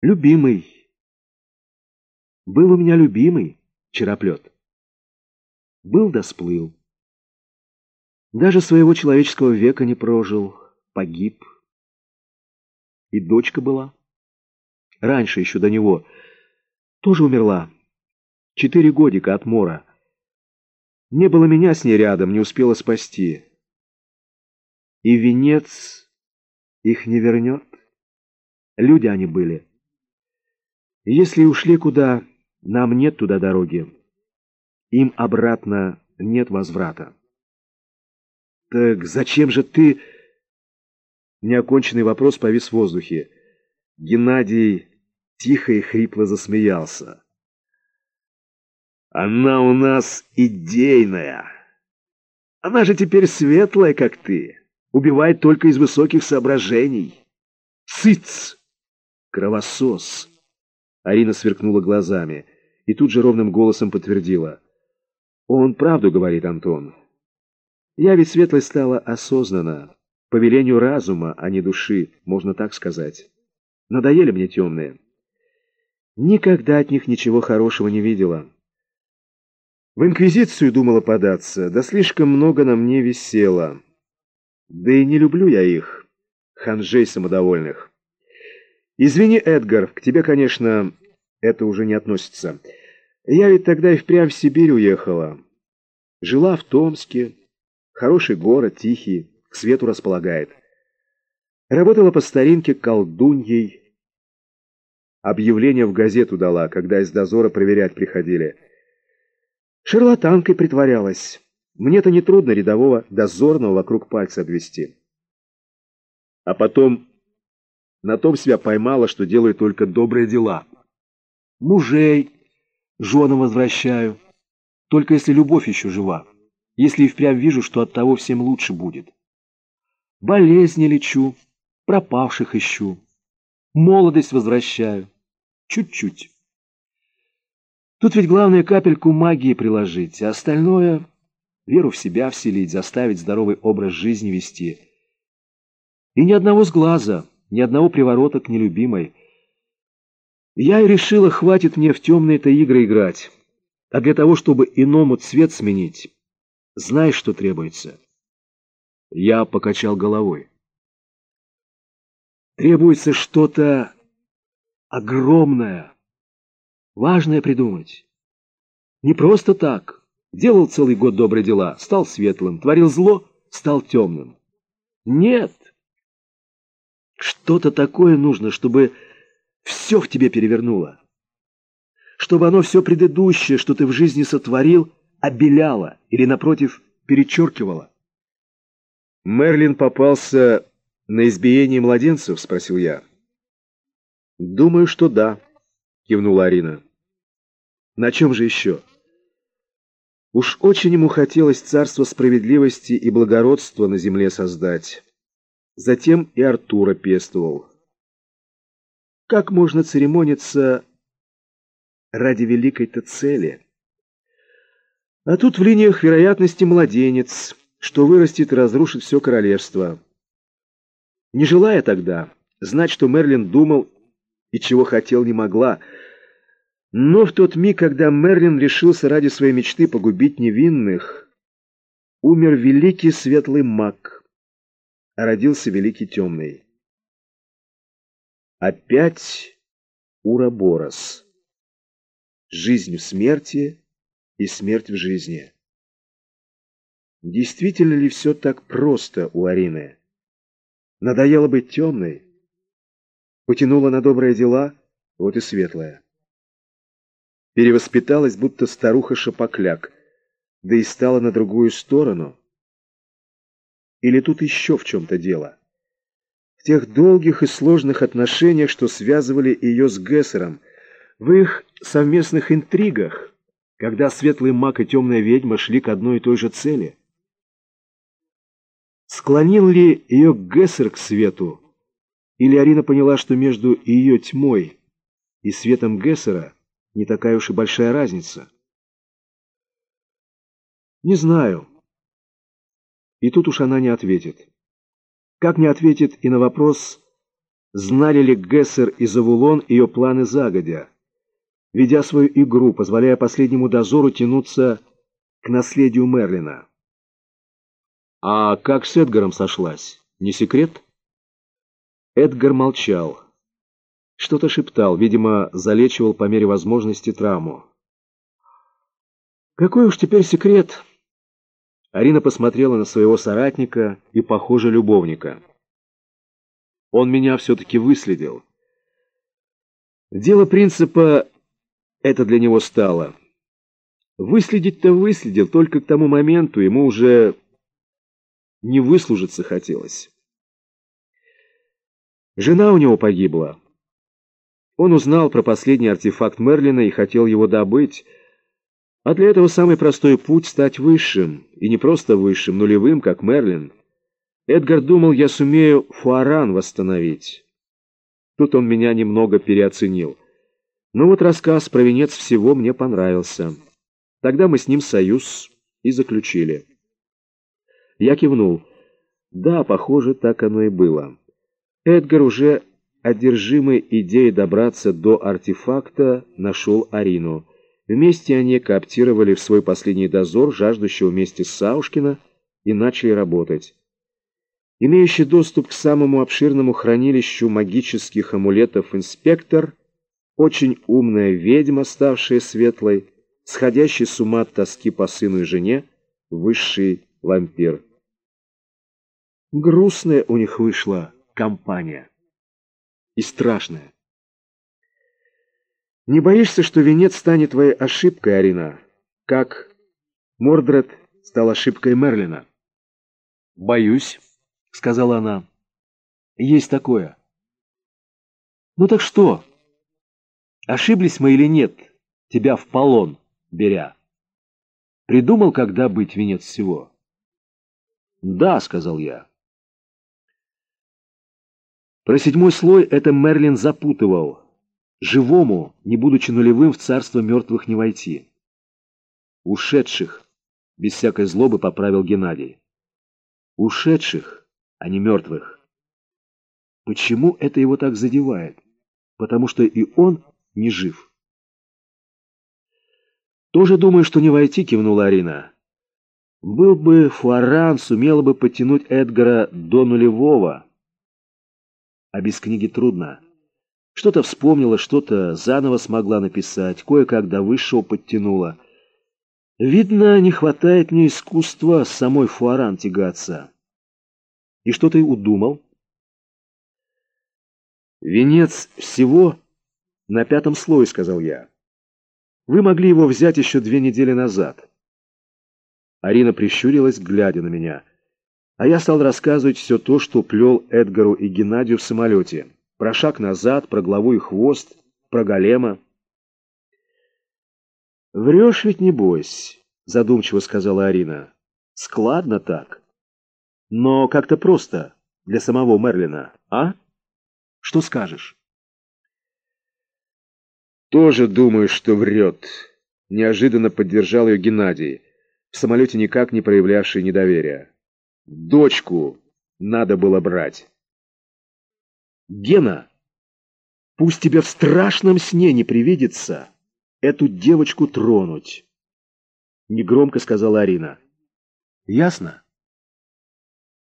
Любимый. Был у меня любимый, чероплет. Был да сплыл. Даже своего человеческого века не прожил, погиб. И дочка была. Раньше еще до него. Тоже умерла. Четыре годика от мора. Не было меня с ней рядом, не успела спасти. И венец их не вернет. Люди они были. Если ушли куда, нам нет туда дороги. Им обратно нет возврата. Так зачем же ты... Неоконченный вопрос повис в воздухе. Геннадий тихо и хрипло засмеялся. Она у нас идейная. Она же теперь светлая, как ты. Убивает только из высоких соображений. Сыц! Кровосос! Арина сверкнула глазами и тут же ровным голосом подтвердила. Он правду говорит, Антон. Я ведь светлой стала осознанно, по велению разума, а не души, можно так сказать. Надоели мне темные. Никогда от них ничего хорошего не видела. В инквизицию думала податься, да слишком много на мне висело. Да и не люблю я их, ханжей самодовольных. Извини, Эдгар, к тебе, конечно, это уже не относится. Я ведь тогда и впрямь в Сибирь уехала. Жила в Томске. Хороший город, тихий, к свету располагает. Работала по старинке колдуньей. Объявление в газету дала, когда из дозора проверять приходили. Шарлатанкой притворялась. Мне-то нетрудно рядового дозорного вокруг пальца обвести. А потом на том себя поймала, что делаю только добрые дела. Мужей, женам возвращаю. Только если любовь еще жива. Если и впрямь вижу, что от того всем лучше будет. Болезни лечу, пропавших ищу. Молодость возвращаю. Чуть-чуть. Тут ведь главное капельку магии приложить, а остальное — веру в себя вселить, заставить здоровый образ жизни вести. И ни одного сглаза, ни одного приворота к нелюбимой. Я и решила, хватит мне в темные-то игры играть. А для того, чтобы иному цвет сменить, знаешь, что требуется? Я покачал головой. Требуется что-то огромное, Важное придумать. Не просто так. Делал целый год добрые дела, стал светлым, творил зло, стал темным. Нет. Что-то такое нужно, чтобы все в тебе перевернуло. Чтобы оно все предыдущее, что ты в жизни сотворил, обеляло или, напротив, перечеркивало. Мерлин попался на избиение младенцев, спросил я. Думаю, что да, кивнула Арина. На чем же еще? Уж очень ему хотелось царство справедливости и благородства на земле создать. Затем и Артура пестовал. Как можно церемониться ради великой-то цели? А тут в линиях вероятности младенец, что вырастет и разрушит все королевство. Не желая тогда знать, что Мерлин думал и чего хотел не могла, но в тот миг, когда Мерлин решился ради своей мечты погубить невинных, умер великий светлый маг, а родился великий темный. Опять Ураборос. Жизнь в смерти и смерть в жизни. Действительно ли все так просто у Арины? Надоело быть темной? Потянула на добрые дела, вот и светлая перевоспиталась, будто старуха-шапокляк, да и стала на другую сторону. Или тут еще в чем-то дело? Тех долгих и сложных отношениях, что связывали ее с Гессером, в их совместных интригах, когда светлый маг и темная ведьма шли к одной и той же цели. Склонил ли ее Гессер к свету, или Арина поняла, что между ее тьмой и светом Гессера не такая уж и большая разница. Не знаю. И тут уж она не ответит. Как не ответит и на вопрос, Знали ли Гессер и Завулон ее планы загодя, ведя свою игру, позволяя последнему дозору тянуться к наследию Мерлина? А как с Эдгаром сошлась? Не секрет? Эдгар молчал. Что-то шептал, видимо, залечивал по мере возможности травму. Какой уж теперь секрет? Арина посмотрела на своего соратника и, похоже, любовника. Он меня все-таки выследил. Дело принципа это для него стало. Выследить-то выследил, только к тому моменту ему уже не выслужиться хотелось. Жена у него погибла. Он узнал про последний артефакт Мерлина и хотел его добыть, а для этого самый простой путь — стать высшим, и не просто высшим, нулевым, как Мерлин. Эдгар думал, я сумею Фуаран восстановить. Тут он меня немного переоценил. Но вот рассказ про венец всего мне понравился. Тогда мы с ним союз и заключили. Я кивнул. Да, похоже, так оно и было. Эдгар, уже одержимый идеей добраться до артефакта, нашел Арину. Вместе они кооптировали в свой последний дозор, жаждущего вместе Саушкина, и начали работать. Имеющий доступ к самому обширному хранилищу магических амулетов инспектор, очень умная ведьма, ставшая светлой, сходящий с ума от тоски по сыну и жене, высший вампир. Грустная у них вышла компания. И страшная. Не боишься, что венец станет твоей ошибкой, Арина, как Мордред стал ошибкой Мерлина? Боюсь, сказала она. Есть такое. Ну так что? Ошиблись мы или нет, тебя в полон беря? Придумал, когда быть венец всего? Да, сказал я. Про седьмой слой это Мерлин запутывал. Живому, не будучи нулевым, в царство мертвых не войти. Ушедших, без всякой злобы поправил Геннадий. Ушедших, а не мертвых. Почему это его так задевает? Потому что и он не жив. «Тоже думаю, что не войти», — кивнула Арина. «Был бы Фуаран, сумела бы подтянуть Эдгара до нулевого. А без книги трудно. Что-то вспомнила, что-то заново смогла написать, кое-как до высшего подтянула. Видно, не хватает мне искусства самой Фуаран тягаться. И что ты удумал? Венец всего на пятом слое, сказал я. Вы могли его взять еще две недели назад. Арина прищурилась, глядя на меня. А я стал рассказывать все то, что плел Эдгару и Геннадию в самолете. Про шаг назад, про главу и хвост, про голема. «Врешь ведь, не бойся», — задумчиво сказала Арина. «Складно так. Но как-то просто для самого Мерлина, а? Что скажешь?» «Тоже думаю, что врет», — неожиданно поддержал ее Геннадий, в самолете никак не проявлявший недоверия. «Дочку надо было брать». Гена, пусть тебе в страшном сне не привидится эту девочку тронуть, негромко сказала Арина. Ясно?